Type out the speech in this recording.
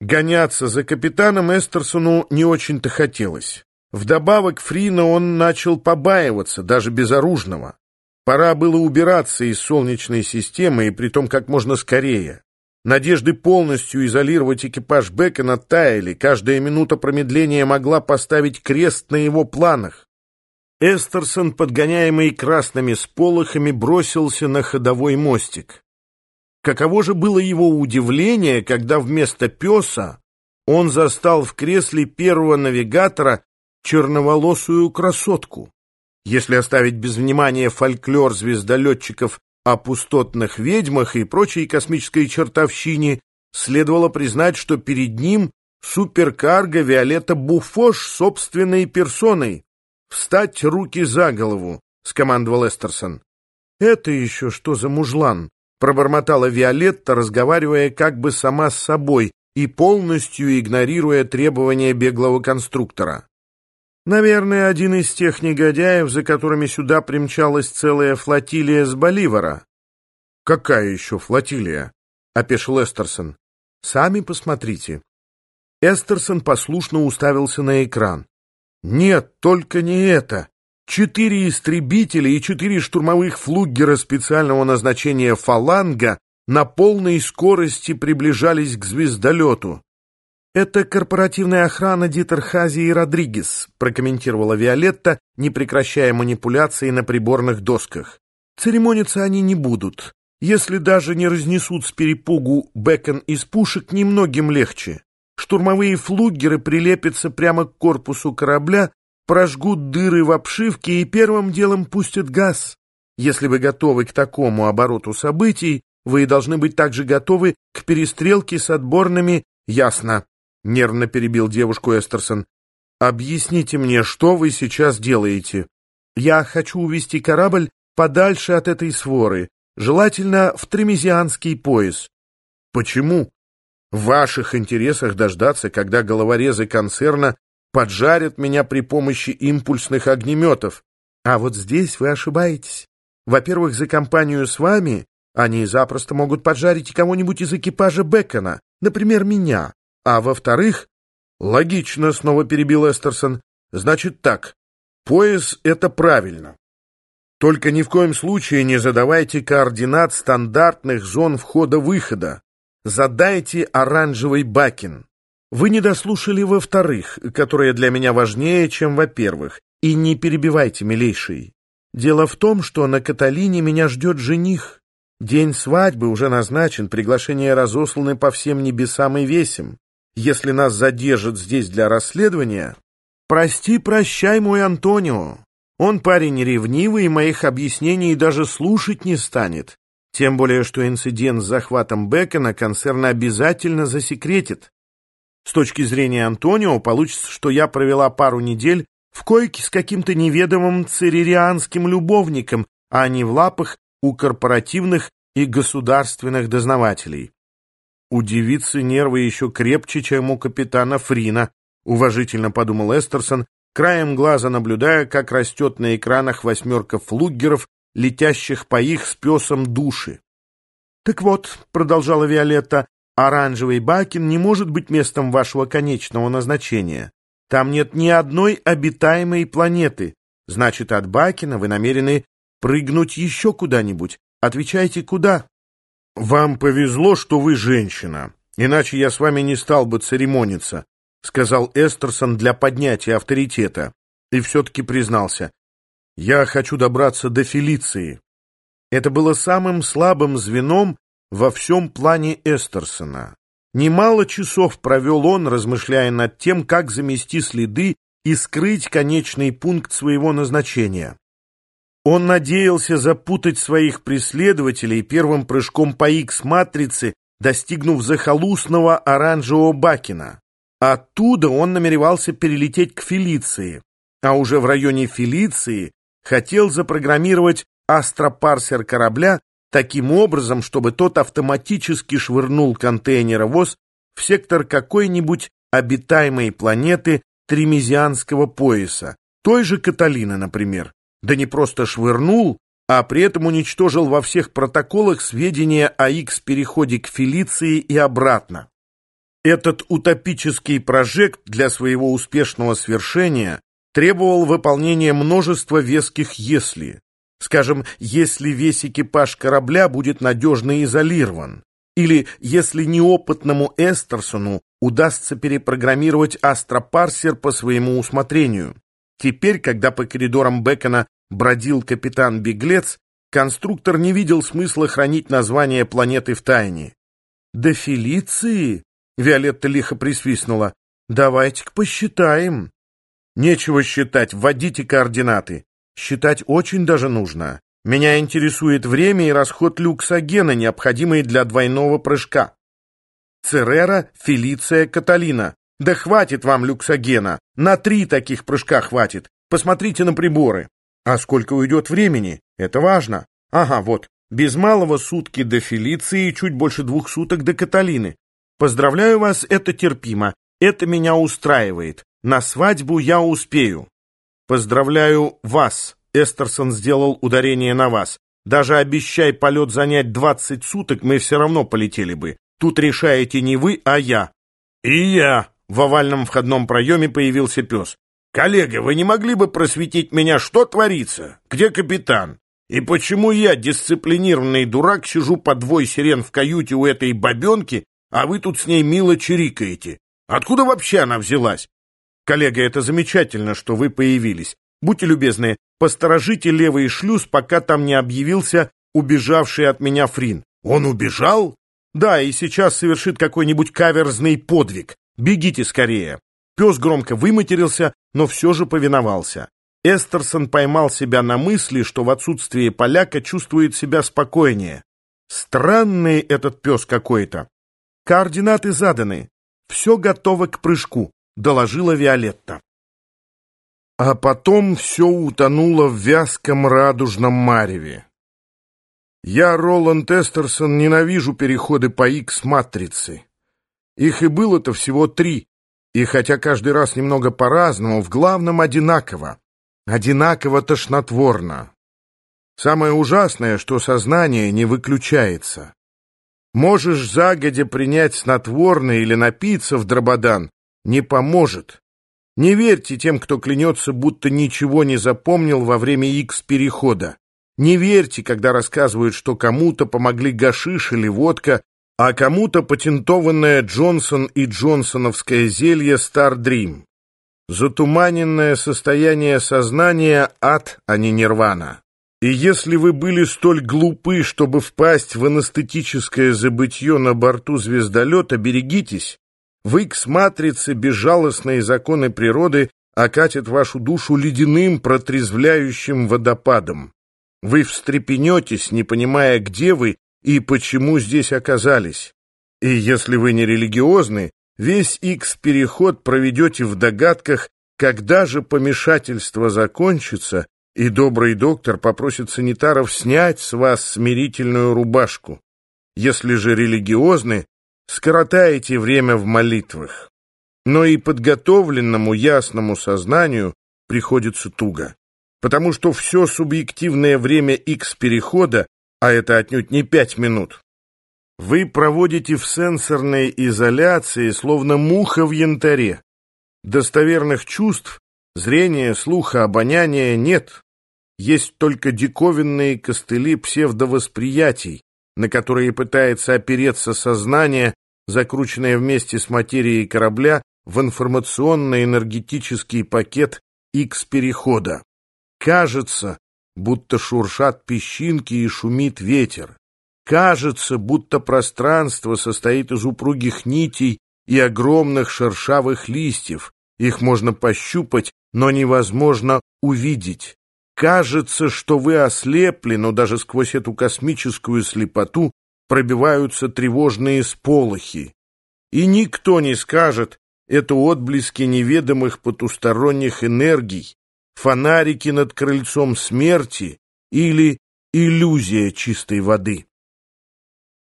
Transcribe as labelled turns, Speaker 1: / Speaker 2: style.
Speaker 1: Гоняться за капитаном Эстерсону не очень-то хотелось. Вдобавок Фрина он начал побаиваться, даже безоружного. Пора было убираться из Солнечной системы, и притом как можно скорее. Надежды полностью изолировать экипаж Бекона таяли, каждая минута промедления могла поставить крест на его планах. Эстерсон, подгоняемый красными сполохами, бросился на ходовой мостик. Каково же было его удивление, когда вместо песа он застал в кресле первого навигатора черноволосую красотку. Если оставить без внимания фольклор звездолетчиков о пустотных ведьмах и прочей космической чертовщине, следовало признать, что перед ним суперкарго Виолетта Буфош собственной персоной. «Встать руки за голову!» — скомандовал Эстерсон. «Это еще что за мужлан?» — пробормотала Виолетта, разговаривая как бы сама с собой и полностью игнорируя требования беглого конструктора. Наверное, один из тех негодяев, за которыми сюда примчалась целая флотилия с Боливара. «Какая еще флотилия?» — опешил Эстерсон. «Сами посмотрите». Эстерсон послушно уставился на экран. «Нет, только не это. Четыре истребителя и четыре штурмовых флуггера специального назначения «Фаланга» на полной скорости приближались к звездолету. «Это корпоративная охрана Дитерхази и Родригес», прокомментировала Виолетта, не прекращая манипуляции на приборных досках. «Церемониться они не будут. Если даже не разнесут с перепугу бекон из пушек, немногим легче. Штурмовые флугеры прилепятся прямо к корпусу корабля, прожгут дыры в обшивке и первым делом пустят газ. Если вы готовы к такому обороту событий, вы должны быть также готовы к перестрелке с отборными «Ясно», — нервно перебил девушку Эстерсон. «Объясните мне, что вы сейчас делаете? Я хочу увести корабль подальше от этой своры, желательно в Тремезианский пояс». «Почему?» «В ваших интересах дождаться, когда головорезы концерна поджарят меня при помощи импульсных огнеметов. А вот здесь вы ошибаетесь. Во-первых, за компанию с вами они запросто могут поджарить кого-нибудь из экипажа Бекона, например, меня. А во-вторых, логично, снова перебил Эстерсон, значит так, пояс — это правильно. Только ни в коем случае не задавайте координат стандартных зон входа-выхода. Задайте оранжевый бакин. Вы не дослушали во-вторых, которое для меня важнее, чем во-первых, и не перебивайте, милейший. Дело в том, что на Каталине меня ждет жених. День свадьбы уже назначен, приглашения разосланы по всем небесам и весим. Если нас задержат здесь для расследования... Прости, прощай, мой Антонио. Он парень ревнивый и моих объяснений даже слушать не станет. Тем более, что инцидент с захватом Бекона концерн обязательно засекретит. С точки зрения Антонио, получится, что я провела пару недель в койке с каким-то неведомым церерианским любовником, а не в лапах у корпоративных и государственных дознавателей. У девицы нервы еще крепче, чем у капитана Фрина, уважительно подумал Эстерсон, краем глаза наблюдая, как растет на экранах восьмерка флуггеров, летящих по их с песом души. «Так вот», — продолжала Виолетта, — «оранжевый Бакин не может быть местом вашего конечного назначения. Там нет ни одной обитаемой планеты. Значит, от Бакина вы намерены прыгнуть еще куда-нибудь. Отвечайте, куда?» «Вам повезло, что вы женщина, иначе я с вами не стал бы церемониться», сказал Эстерсон для поднятия авторитета, и все-таки признался. «Я хочу добраться до Фелиции». Это было самым слабым звеном во всем плане Эстерсона. Немало часов провел он, размышляя над тем, как замести следы и скрыть конечный пункт своего назначения. Он надеялся запутать своих преследователей первым прыжком по X-матрице, достигнув захолустного оранжевого Бакина. Оттуда он намеревался перелететь к Фелиции, а уже в районе Фелиции хотел запрограммировать астропарсер корабля таким образом, чтобы тот автоматически швырнул контейнеровоз в сектор какой-нибудь обитаемой планеты Тремезианского пояса, той же Каталины, например. Да не просто швырнул, а при этом уничтожил во всех протоколах сведения о X-переходе к Фелиции и обратно. Этот утопический прожект для своего успешного свершения требовал выполнения множества веских «если». Скажем, если весь экипаж корабля будет надежно изолирован, или если неопытному Эстерсону удастся перепрограммировать астропарсер по своему усмотрению. Теперь, когда по коридорам Бекона бродил капитан-беглец, конструктор не видел смысла хранить название планеты в тайне. «До Фелиции?» — Виолетта лихо присвистнула. «Давайте-ка посчитаем». «Нечего считать, вводите координаты. Считать очень даже нужно. Меня интересует время и расход люксогена, необходимые для двойного прыжка. Церера, Фелиция, Каталина. Да хватит вам люксогена. На три таких прыжка хватит. Посмотрите на приборы. А сколько уйдет времени? Это важно. Ага, вот. Без малого сутки до Фелиции и чуть больше двух суток до Каталины. Поздравляю вас, это терпимо. Это меня устраивает. На свадьбу я успею. Поздравляю вас. Эстерсон сделал ударение на вас. Даже обещай полет занять 20 суток, мы все равно полетели бы. Тут решаете не вы, а я. И я. В овальном входном проеме появился пес. «Коллега, вы не могли бы просветить меня, что творится? Где капитан? И почему я, дисциплинированный дурак, сижу по двое сирен в каюте у этой бабенки, а вы тут с ней мило чирикаете? Откуда вообще она взялась? Коллега, это замечательно, что вы появились. Будьте любезны, посторожите левый шлюз, пока там не объявился убежавший от меня Фрин. Он убежал? Да, и сейчас совершит какой-нибудь каверзный подвиг. Бегите скорее. Пес громко выматерился, но все же повиновался. Эстерсон поймал себя на мысли, что в отсутствие поляка чувствует себя спокойнее. Странный этот пес какой-то. Координаты заданы. Все готово к прыжку, доложила Виолетта. А потом все утонуло в вязком радужном мареве. Я, Роланд Эстерсон, ненавижу переходы по X-матрице. Их и было-то всего три, и хотя каждый раз немного по-разному, в главном одинаково. Одинаково тошнотворно. Самое ужасное, что сознание не выключается. Можешь загодя принять снотворное или напиться в дрободан, не поможет. Не верьте тем, кто клянется, будто ничего не запомнил во время X-перехода. Не верьте, когда рассказывают, что кому-то помогли гашиш или водка, а кому-то патентованное Джонсон и Джонсоновское зелье Star Dream. Затуманенное состояние сознания — ад, а не нирвана. И если вы были столь глупы, чтобы впасть в анестетическое забытье на борту звездолета, берегитесь. В Икс-матрице безжалостные законы природы окатят вашу душу ледяным протрезвляющим водопадом. Вы встрепенетесь, не понимая, где вы и почему здесь оказались. И если вы не религиозны, весь X-переход проведете в догадках, когда же помешательство закончится, и добрый доктор попросит санитаров снять с вас смирительную рубашку. Если же религиозны, скоротаете время в молитвах. Но и подготовленному ясному сознанию приходится туго, потому что все субъективное время X-перехода а это отнюдь не пять минут. Вы проводите в сенсорной изоляции, словно муха в янтаре. Достоверных чувств, зрения, слуха, обоняния нет. Есть только диковинные костыли псевдовосприятий, на которые пытается опереться сознание, закрученное вместе с материей корабля в информационно-энергетический пакет X-перехода. Кажется, будто шуршат песчинки и шумит ветер. Кажется, будто пространство состоит из упругих нитей и огромных шершавых листьев. Их можно пощупать, но невозможно увидеть. Кажется, что вы ослепли, но даже сквозь эту космическую слепоту пробиваются тревожные сполохи. И никто не скажет, это отблески неведомых потусторонних энергий, фонарики над крыльцом смерти или иллюзия чистой воды.